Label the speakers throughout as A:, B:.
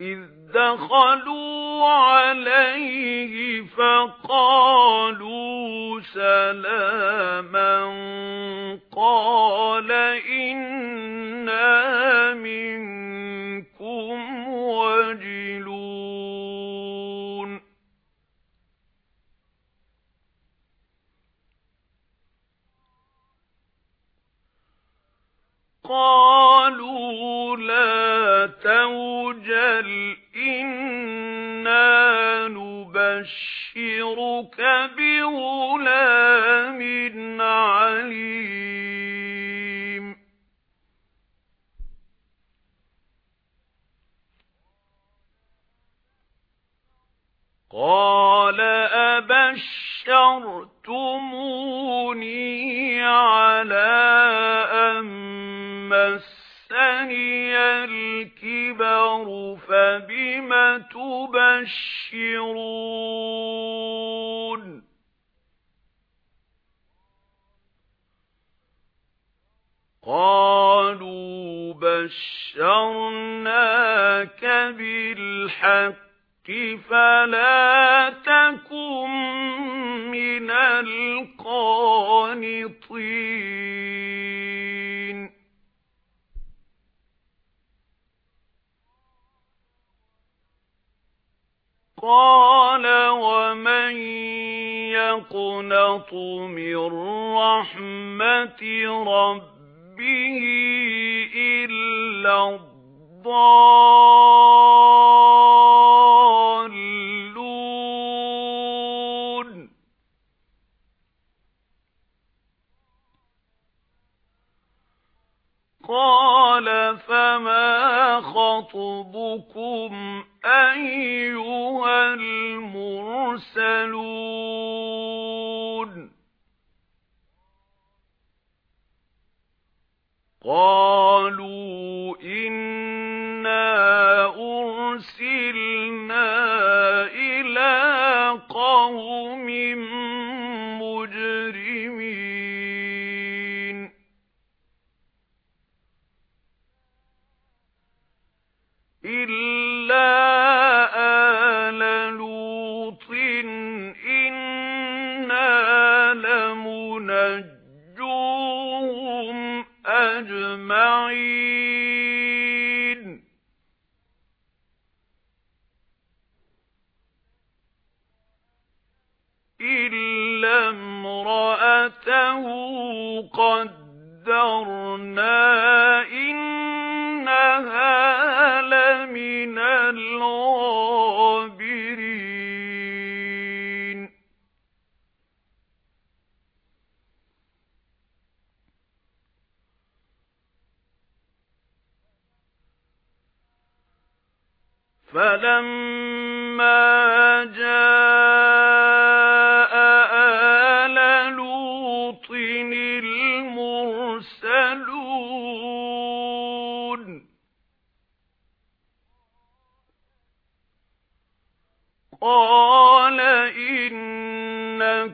A: إِذْ دَخَلُوا عَلَيْهِ فَقَالُوا سَلَامًا قَالَ إِنَّا مِنكُمْ وَجِلُونَ. لَا تَوْجَلْ إِنَّا نُبَشِّرُكَ بِغُلَامٍ عَلِيمٍ. قَالَ أَبَشَّرْتُمُونِي الْكِبَرُ فَبِمَ تُبَشِّرُونَ قَالُوا بَشَّرْنَاكَ بِالْحَقِّ فَلَا تَكُن مِّنَ الْقَانِطِينَ قَالَ وَمَن يَقْنَطُ مِن رَّحْمَةِ رَبِّهِ إِلَّا الضَّالُّونَ. قَالَ فَمَا خَطْبُكُمْ أَيُّهَا الْمُرْسَلُونَ. قَالُوا إِنَّا أُرْسِلْنَا إِلَى قَوْمٍ امْرَأَتَهُ قَدَّرْنَا إِنَّهَا لَمِنَ الْغَابِرِينَ. فَلَمَّا جَاءَ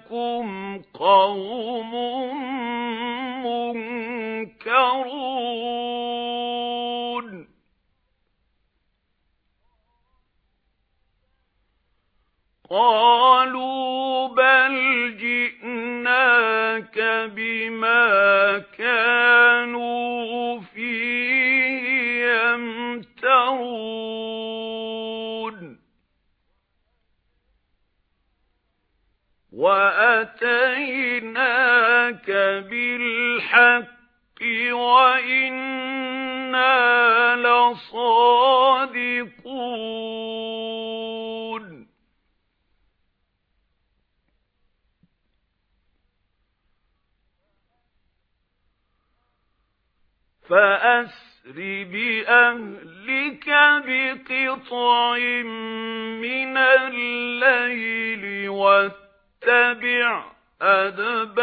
A: إِنَّكُمْ قَوْمٌ مُنكَرُونَ. قَالُوا بَلْ جِئْنَاكَ بِمَا كَانُوا وَأَتَيْنَاكَ بِالْحَقِّ وَإِنَّا لَصَادِقُونَ فَأَسْرِ بِأَهْلِكَ بِقِطْعٍ مِنَ اللَّيْلِ وَاتَّبِعْ أَدْبَارَهُمْ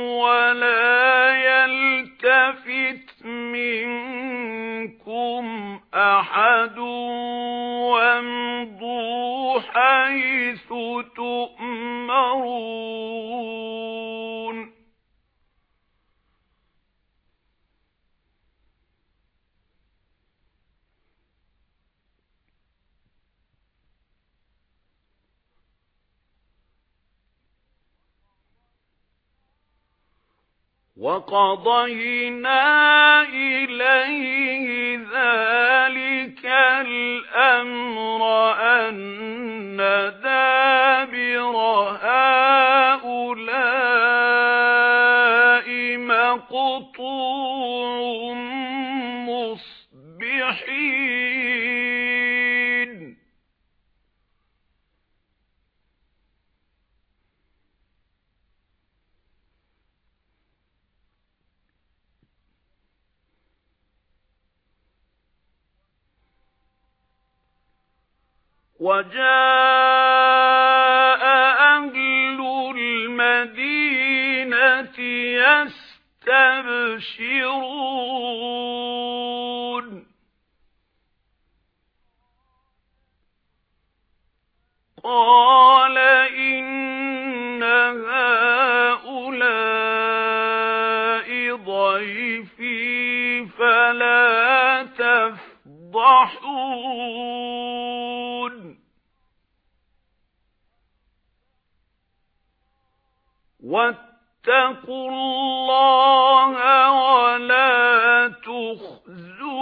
A: وَلَا يَلْتَفِتْ وَقَضَيْنَا إِلَيْهِ ذَلِكَ الْأَمْرَ أَنَّ وَجَاءَ أَهْلُ الْمَدِينَةِ يَسْتَبْشِرُونَ. قَالَ إِنَّ هَؤُلَاءِ ضَيْفِي فَلَا تَفْضَحُونِ. وَاتَّقُوا اللَّهَ وَلَا تُخْزُونِ.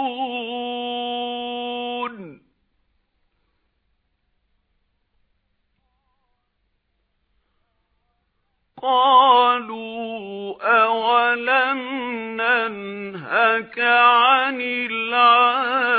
A: قَالُوا أَوَلَمْ نَنْهَكَ عَنِ الْعَالَمِينَ؟